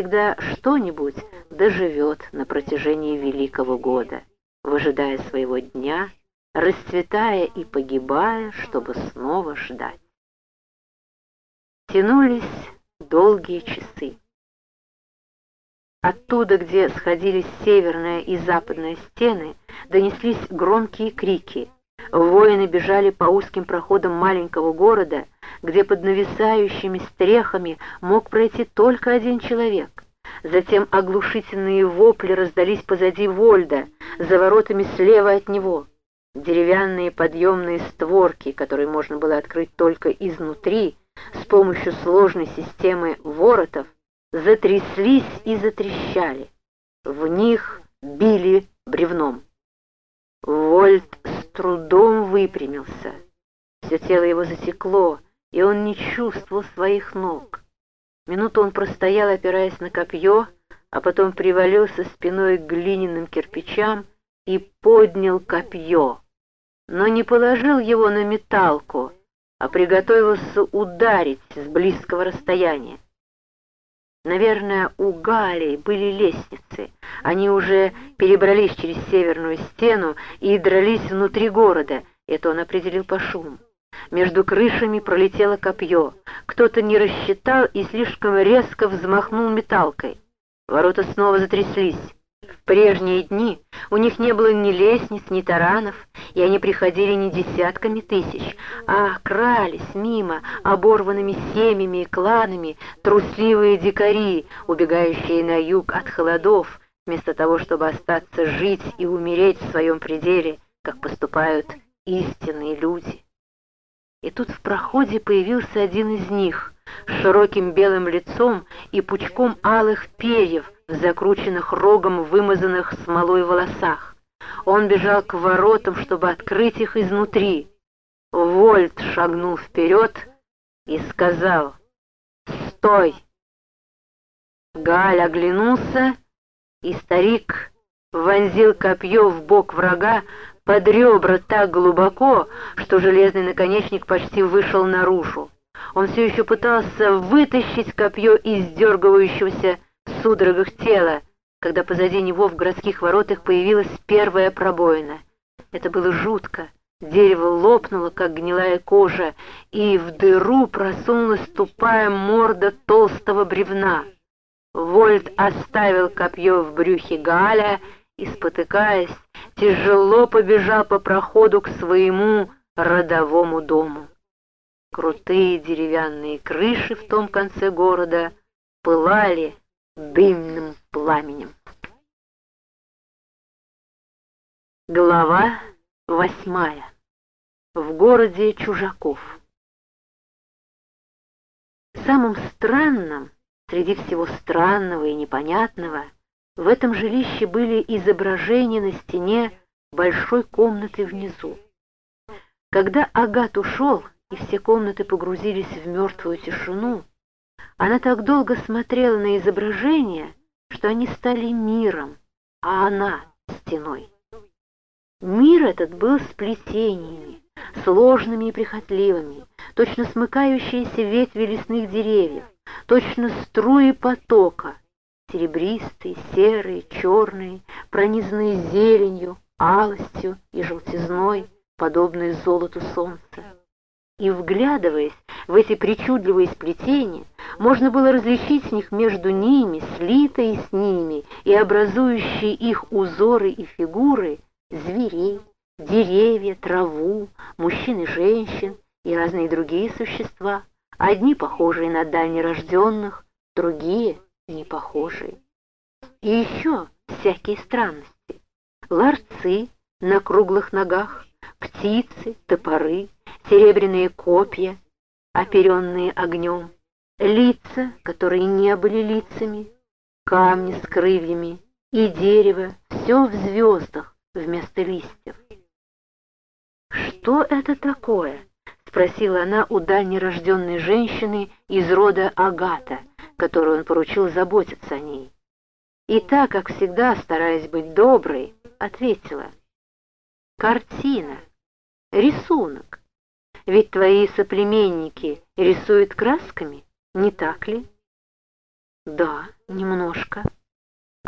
всегда что-нибудь доживет на протяжении Великого года, выжидая своего дня, расцветая и погибая, чтобы снова ждать. Тянулись долгие часы. Оттуда, где сходились северная и западная стены, донеслись громкие крики. Воины бежали по узким проходам маленького города, где под нависающими стрехами мог пройти только один человек. Затем оглушительные вопли раздались позади Вольда, за воротами слева от него. Деревянные подъемные створки, которые можно было открыть только изнутри, с помощью сложной системы воротов, затряслись и затрещали. В них били бревном. Вольт с трудом выпрямился. Все тело его затекло, и он не чувствовал своих ног. Минуту он простоял, опираясь на копье, а потом привалился спиной к глиняным кирпичам и поднял копье, но не положил его на металку, а приготовился ударить с близкого расстояния. Наверное, у Галей были лестницы. Они уже перебрались через северную стену и дрались внутри города. Это он определил по шуму. Между крышами пролетело копье. Кто-то не рассчитал и слишком резко взмахнул металкой. Ворота снова затряслись. В прежние дни у них не было ни лестниц, ни таранов, и они приходили не десятками тысяч, а крались мимо оборванными семьями и кланами трусливые дикари, убегающие на юг от холодов, вместо того, чтобы остаться жить и умереть в своем пределе, как поступают истинные люди. И тут в проходе появился один из них с широким белым лицом и пучком алых перьев в закрученных рогом вымазанных смолой волосах. Он бежал к воротам, чтобы открыть их изнутри. Вольт шагнул вперед и сказал «Стой!». Галь оглянулся, и старик вонзил копье в бок врага, под ребра так глубоко, что железный наконечник почти вышел наружу. Он все еще пытался вытащить копье из дергающегося в судорогах тела, когда позади него в городских воротах появилась первая пробоина. Это было жутко. Дерево лопнуло, как гнилая кожа, и в дыру просунулась тупая морда толстого бревна. Вольт оставил копье в брюхе Галя и, спотыкаясь, тяжело побежал по проходу к своему родовому дому. Крутые деревянные крыши в том конце города пылали дымным пламенем. Глава восьмая. В городе чужаков. Самым странным среди всего странного и непонятного — в этом жилище были изображения на стене большой комнаты внизу. Когда Агат ушел, и все комнаты погрузились в мертвую тишину, она так долго смотрела на изображения, что они стали миром, а она — стеной. Мир этот был сплетениями, сложными и прихотливыми, точно смыкающиеся ветви лесных деревьев, точно струи потока, серебристые, серые, черные, пронизанные зеленью, алостью и желтизной, подобные золоту солнца. И, вглядываясь в эти причудливые сплетения, можно было различить с них между ними, слитые с ними и образующие их узоры и фигуры зверей, деревья, траву, мужчин и женщин и разные другие существа, одни похожие на дальнерожденных, другие — не похожие. И еще всякие странности. Ларцы на круглых ногах, птицы, топоры, серебряные копья, оперенные огнем, лица, которые не были лицами, камни с крыльями и дерево, все в звездах вместо листьев. «Что это такое?» — спросила она у дальнерожденной женщины из рода Агата, которую он поручил заботиться о ней. И так, как всегда, стараясь быть доброй, ответила. «Картина, рисунок. Ведь твои соплеменники рисуют красками, не так ли?» «Да, «Немножко»,